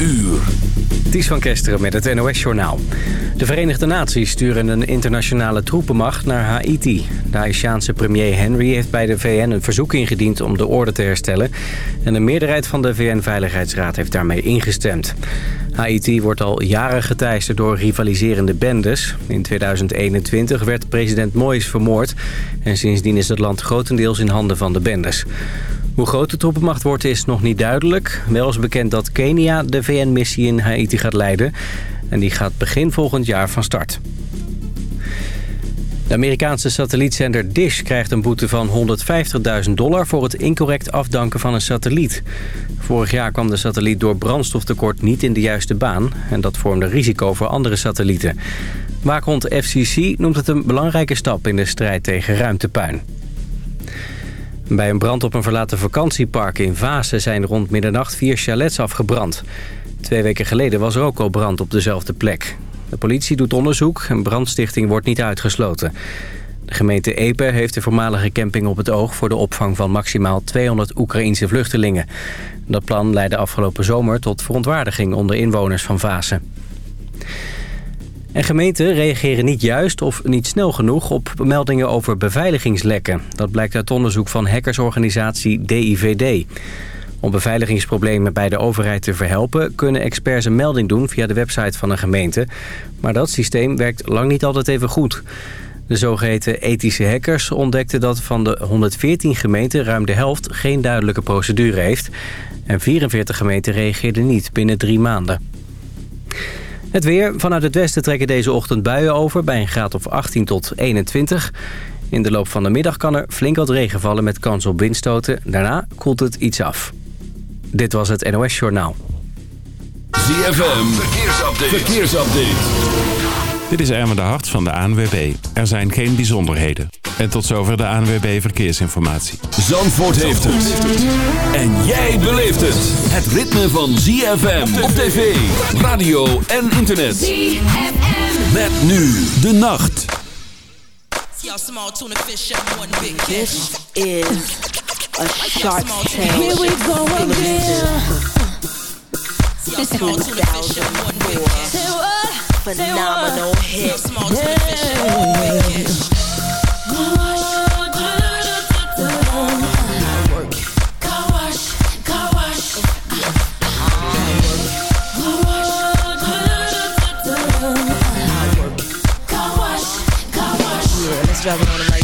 uur. Ties van Kesteren met het NOS-journaal. De Verenigde Naties sturen een internationale troepenmacht naar Haiti. De Haitiaanse premier Henry heeft bij de VN een verzoek ingediend om de orde te herstellen. En de meerderheid van de VN-veiligheidsraad heeft daarmee ingestemd. Haiti wordt al jaren geteisterd door rivaliserende bendes. In 2021 werd president Moïse vermoord. En sindsdien is het land grotendeels in handen van de bendes. Hoe groot de troepenmacht wordt is nog niet duidelijk. Wel is bekend dat Kenia de VN-missie in Haiti gaat leiden. En die gaat begin volgend jaar van start. De Amerikaanse satellietzender Dish krijgt een boete van 150.000 dollar... voor het incorrect afdanken van een satelliet. Vorig jaar kwam de satelliet door brandstoftekort niet in de juiste baan... en dat vormde risico voor andere satellieten. Waakhond FCC noemt het een belangrijke stap in de strijd tegen ruimtepuin. Bij een brand op een verlaten vakantiepark in Vaassen zijn rond middernacht vier chalets afgebrand. Twee weken geleden was er ook al brand op dezelfde plek. De politie doet onderzoek en brandstichting wordt niet uitgesloten. De gemeente Epe heeft de voormalige camping op het oog... voor de opvang van maximaal 200 Oekraïense vluchtelingen. Dat plan leidde afgelopen zomer tot verontwaardiging onder inwoners van Vaassen. En gemeenten reageren niet juist of niet snel genoeg op meldingen over beveiligingslekken. Dat blijkt uit onderzoek van hackersorganisatie DIVD. Om beveiligingsproblemen bij de overheid te verhelpen... kunnen experts een melding doen via de website van een gemeente. Maar dat systeem werkt lang niet altijd even goed. De zogeheten ethische hackers ontdekten dat van de 114 gemeenten... ruim de helft geen duidelijke procedure heeft. En 44 gemeenten reageerden niet binnen drie maanden. Het weer. Vanuit het westen trekken deze ochtend buien over... bij een graad of 18 tot 21. In de loop van de middag kan er flink wat regen vallen met kans op windstoten. Daarna koelt het iets af. Dit was het NOS Journaal. ZFM. Verkeersupdate. Verkeersupdate. Dit is Ermen de Hart van de ANWB. Er zijn geen bijzonderheden. En tot zover de ANWB Verkeersinformatie. Zandvoort heeft het. En jij beleeft het. Het ritme van ZFM op tv, radio en internet. ZFM. Met nu de nacht. This is a shark tank. Here we go again. 2004 phenomenal hit. Driving on it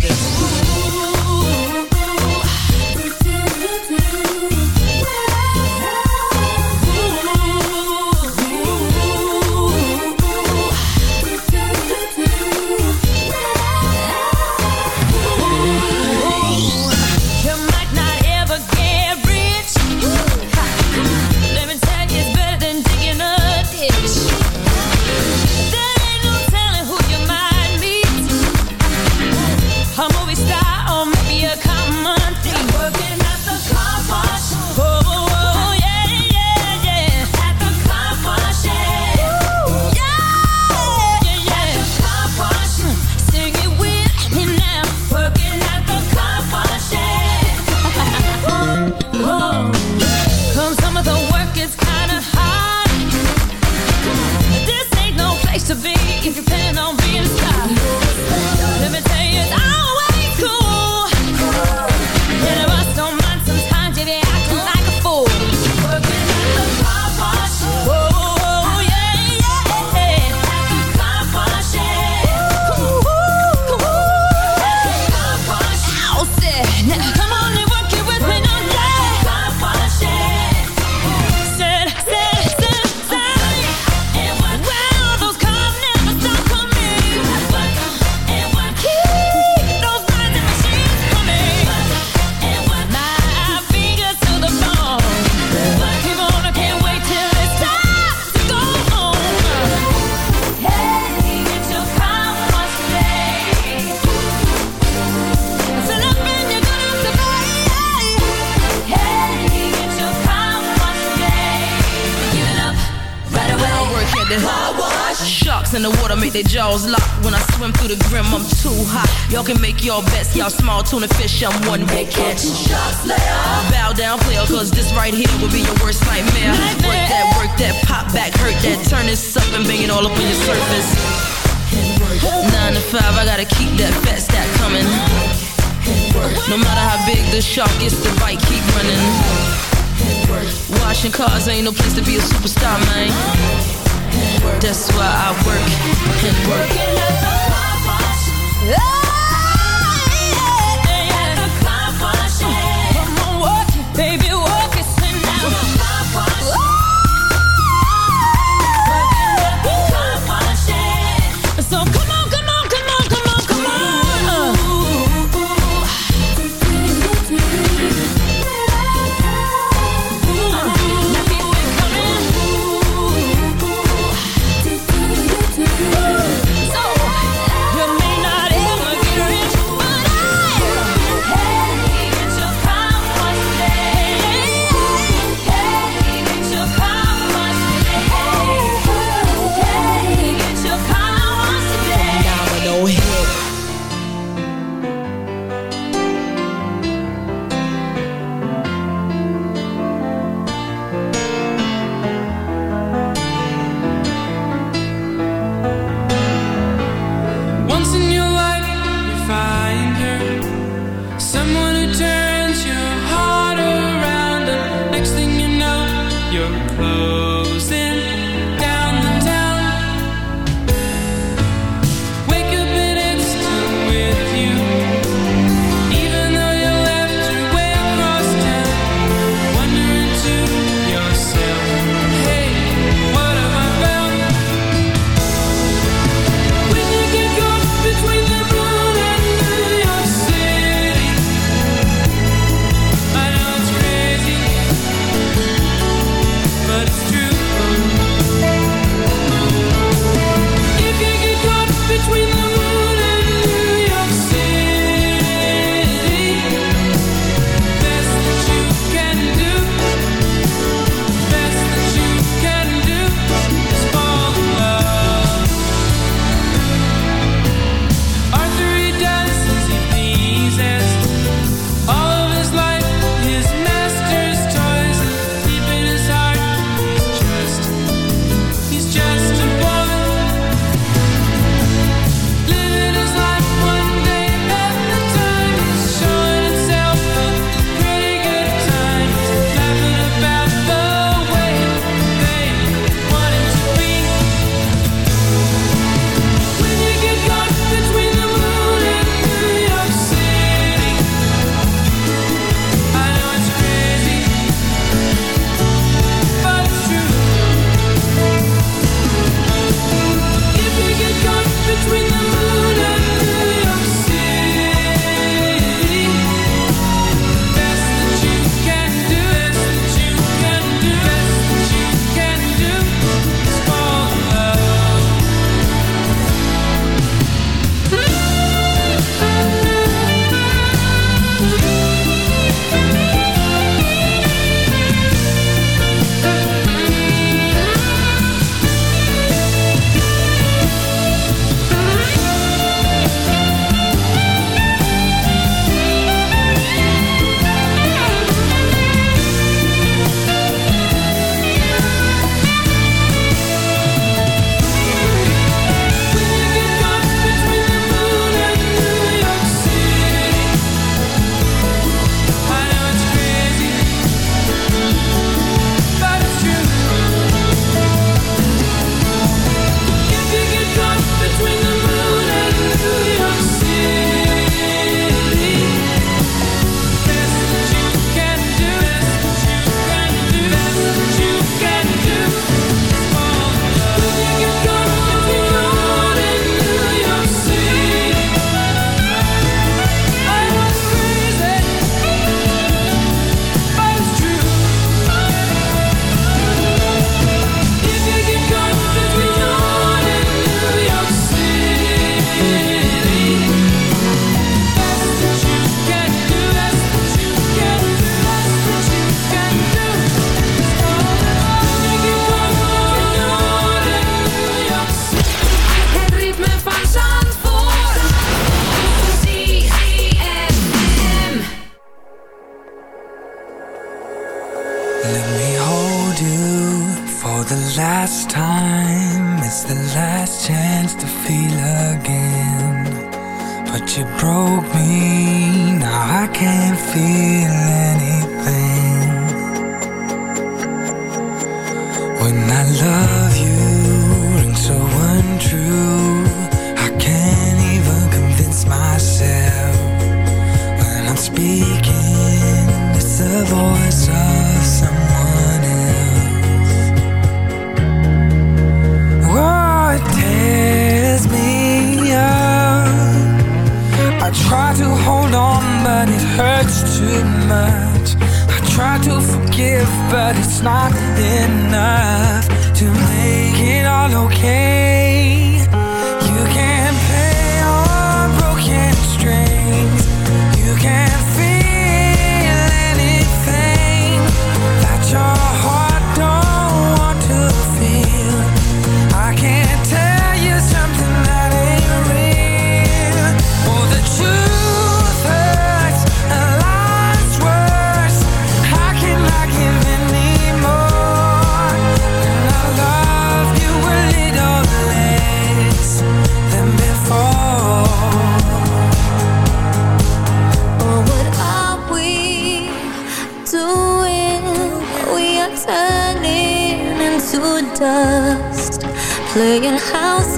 playing house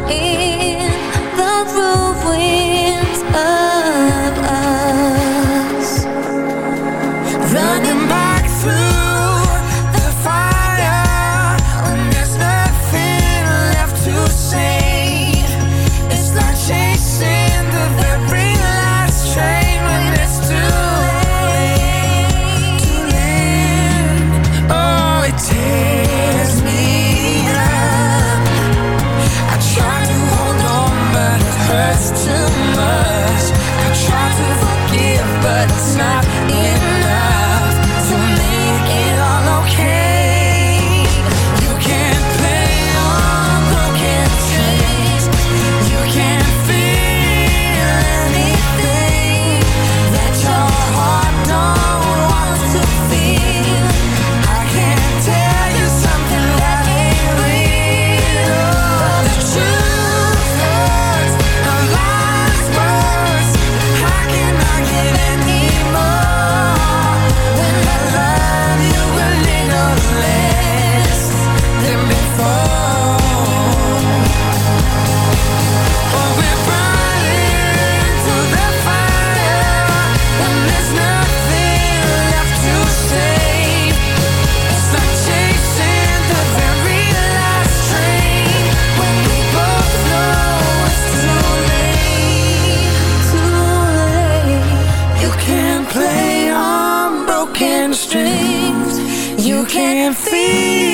I can't feel.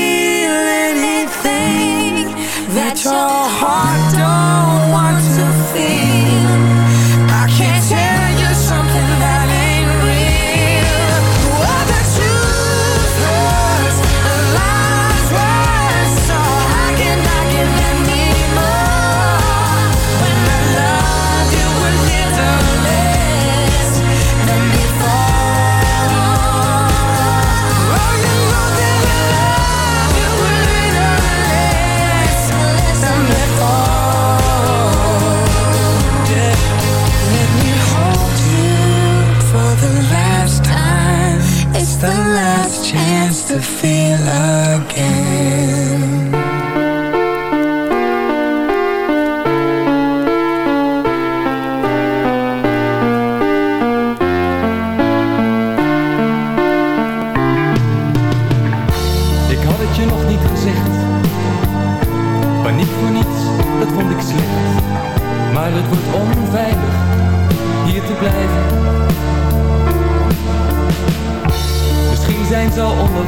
feel like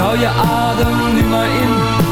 hou je adem nu maar in.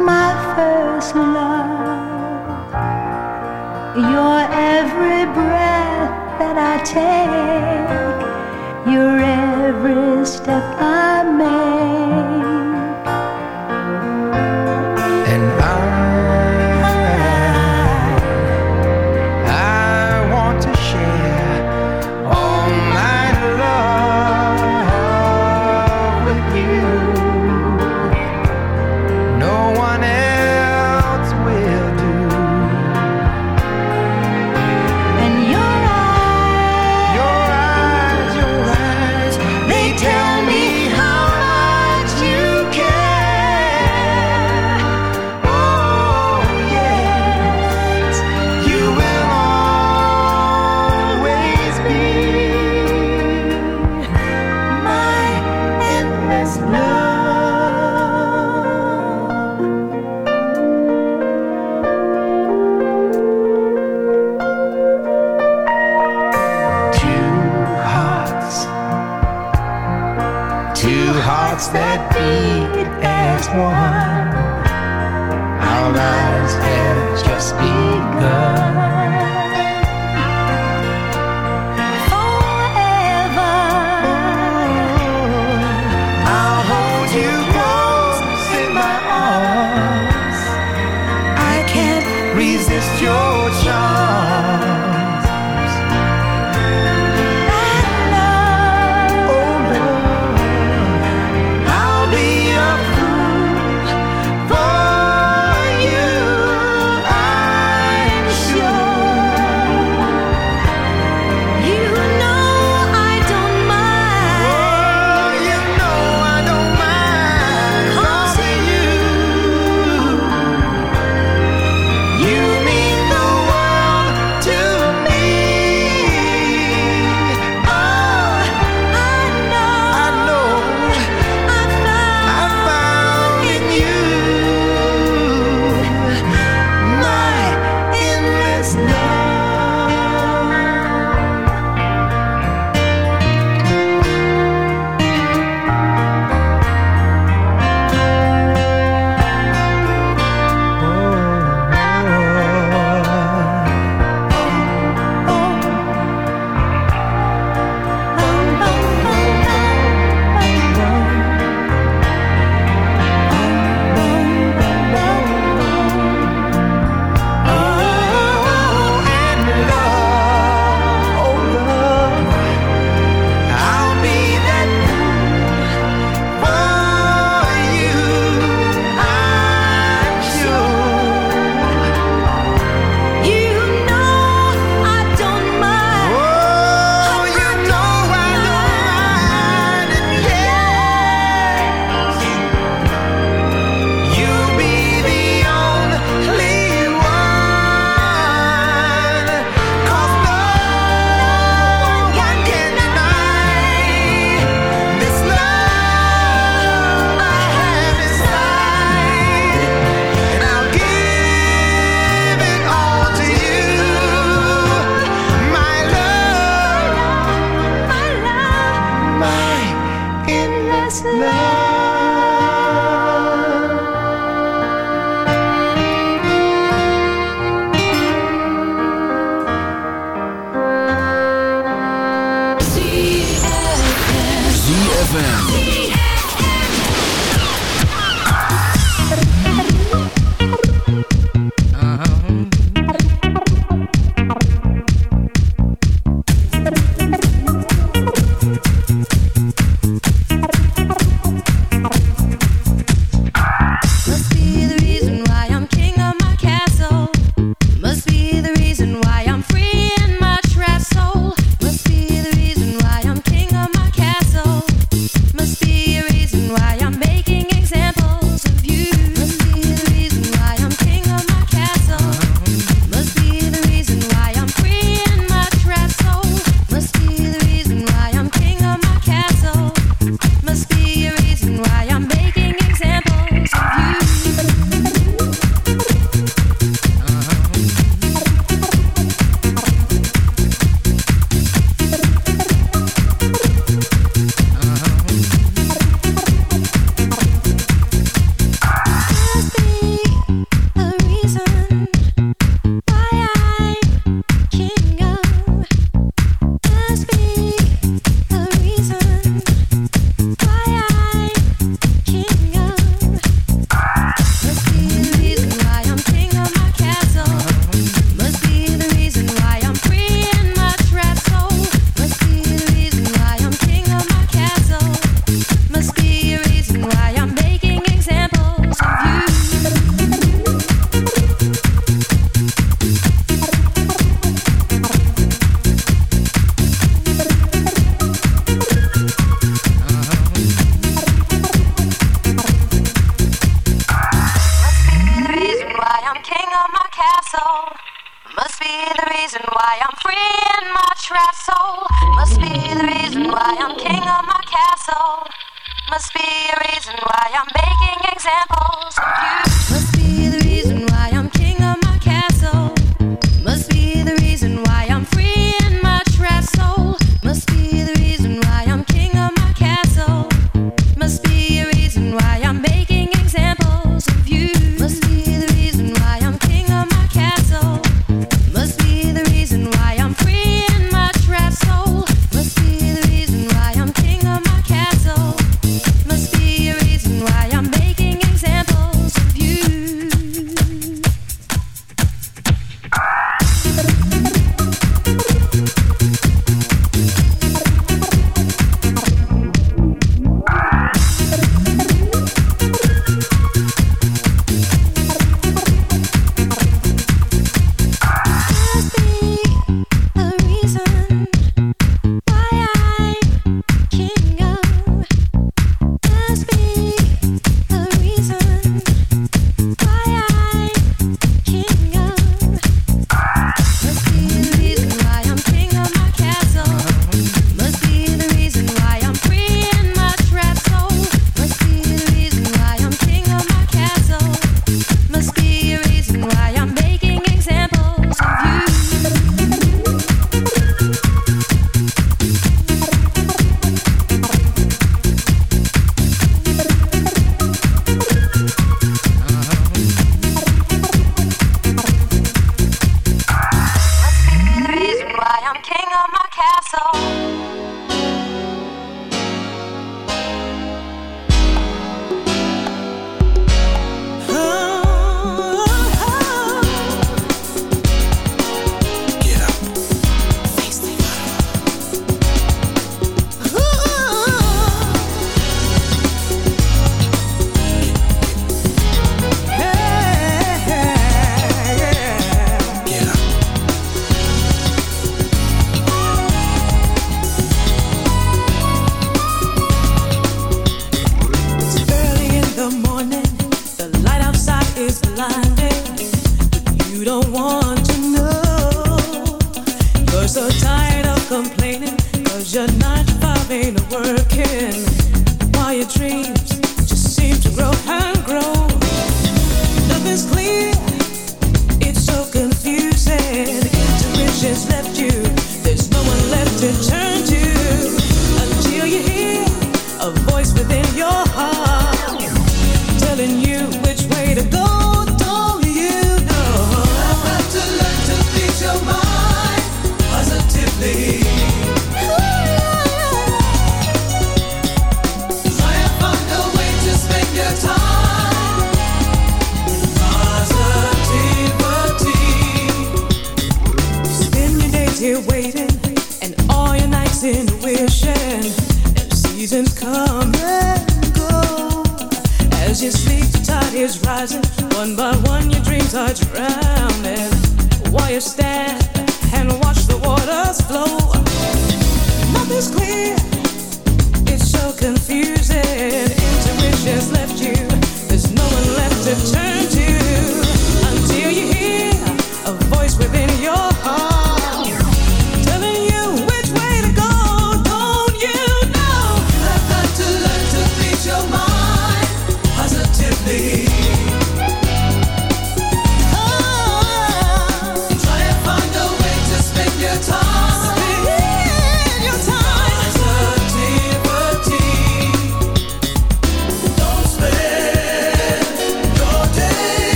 my first love. Your every breath that I take, your every step I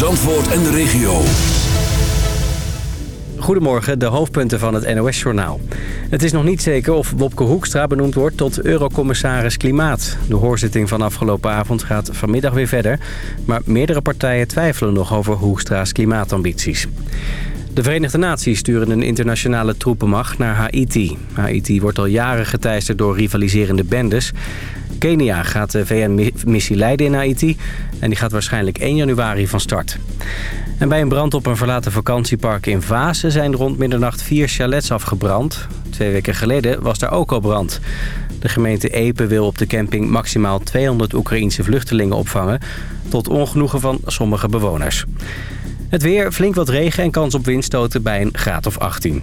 Zandvoort en de regio. Goedemorgen, de hoofdpunten van het NOS-journaal. Het is nog niet zeker of Wopke Hoekstra benoemd wordt tot eurocommissaris Klimaat. De hoorzitting van afgelopen avond gaat vanmiddag weer verder... maar meerdere partijen twijfelen nog over Hoekstra's klimaatambities. De Verenigde Naties sturen een internationale troepenmacht naar Haiti. Haiti wordt al jaren geteisterd door rivaliserende bendes. Kenia gaat de VN-missie leiden in Haiti... en die gaat waarschijnlijk 1 januari van start. En bij een brand op een verlaten vakantiepark in Vaassen... zijn rond middernacht vier chalets afgebrand. Twee weken geleden was daar ook al brand. De gemeente Epe wil op de camping maximaal 200 Oekraïense vluchtelingen opvangen... tot ongenoegen van sommige bewoners. Het weer, flink wat regen en kans op windstoten bij een graad of 18.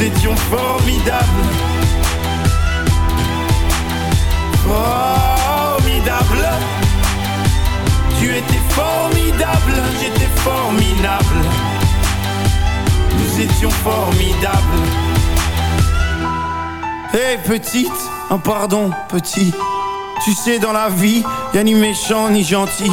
nous étions formidables. Formidable. Tu étais formidable, j'étais formidable. Nous étions formidables. Hé hey, petite, un pardon petit. Tu sais dans la vie, y a ni méchant ni gentil.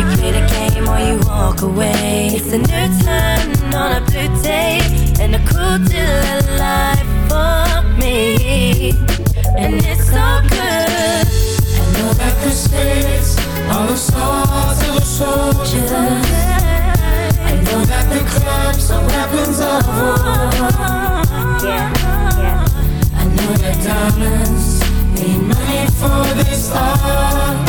You play the game or you walk away It's a new turn on a blue day And a cool deal of life for me And it's so good I know that the spirits are the swords of the soldiers. I know that the clubs are weapons of war. Yeah, yeah. I know that diamonds need money for this art,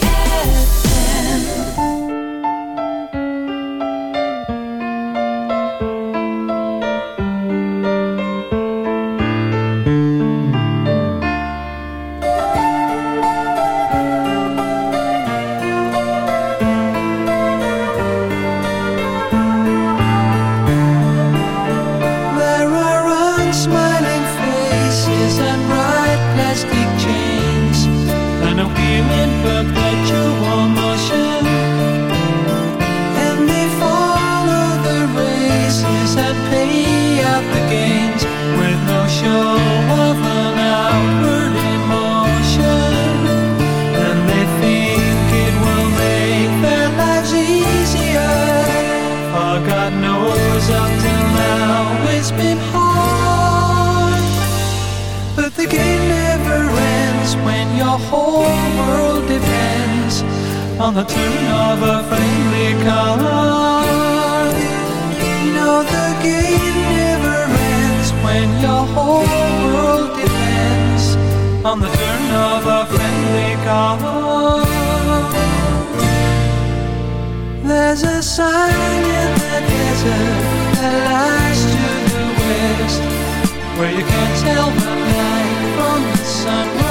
Whole world depends On the turn of a friendly card No, the game never ends when your whole world depends On the turn of a friendly card there's a sign in the desert that lies to the west Where you can't tell the night from the sunrise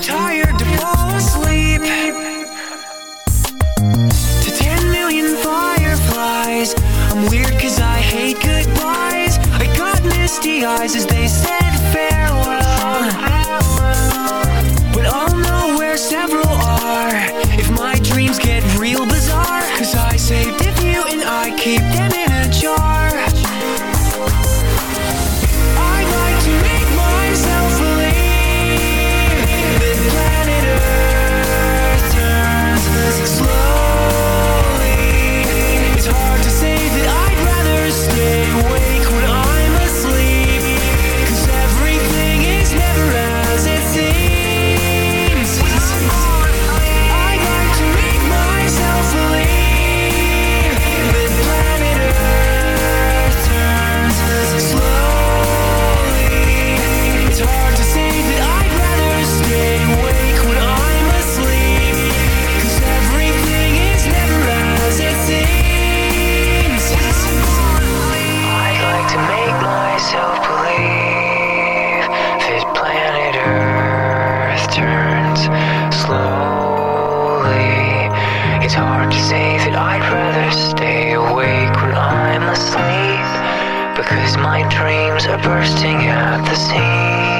tired to fall asleep. To ten million fireflies. I'm weird cause I hate goodbyes. I got misty eyes as they said rather stay awake when I'm asleep because my dreams are bursting at the seams.